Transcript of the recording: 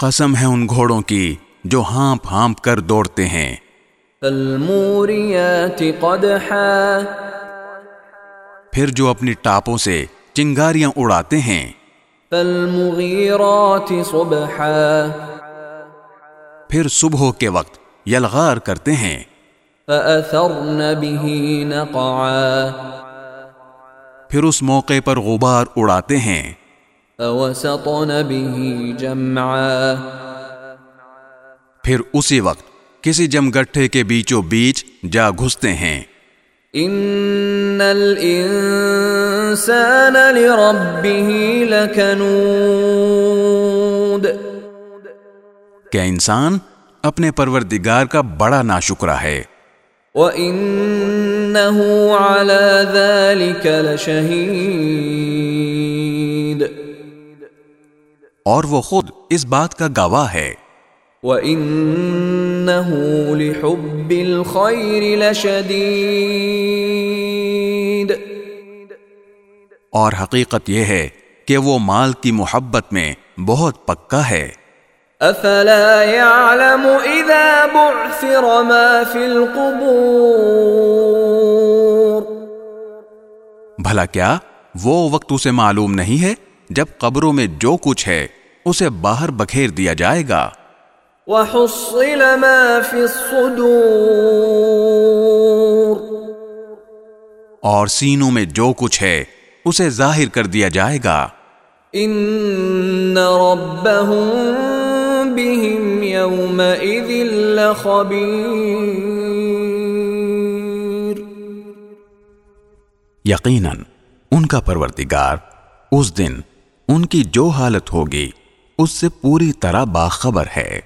قسم ہے ان گھوڑوں کی جو ہانپ ہانپ کر دوڑتے ہیں۔ قدحا۔ پھر جو اپنی ٹاپوں سے چنگاریاں اڑاتے ہیں۔ فالمغیرات صبحا۔ پھر صبح کے وقت یلغار کرتے ہیں۔ فأثرن به نقعا۔ پھر اس موقع پر غبار اڑاتے ہیں۔ به جمعا۔ پھر اسی وقت کسی جمگٹھے کے بیچوں بیچ جا گھستے ہیں۔ ان الانسان لربه لکنود۔ کیا انسان اپنے پروردگار کا بڑا ناشکرا ہے؟ وَإِنَّهُ عَلَى ذَلِكَ لَشَهِيدٌ۔ اور وہ خود اس بات کا گواہ ہے۔ وَإِنَّهُ لِحُبِّ الْخَيْرِ لَشَدِيدٌ۔ اور حقیقت یہ ہے کہ وہ مال کی محبت میں بہت پکا ہے۔ افلا يعلم اذا بعثر ما في القبور۔ بھلا کیا وہ وقت اسے معلوم نہیں ہے؟ جب قبروں میں جو کچھ ہے اسے باہر بکھیر دیا جائے گا۔ وحصل ما في الصدور۔ اور سینوں میں جو کچھ ہے اسے ظاہر کر دیا جائے گا۔ ان ربهم بهم يومئذ یقیناً ان کا پروردگار اس دن ان کی جو حالت ہوگی اس سے پوری طرح باخبر ہے۔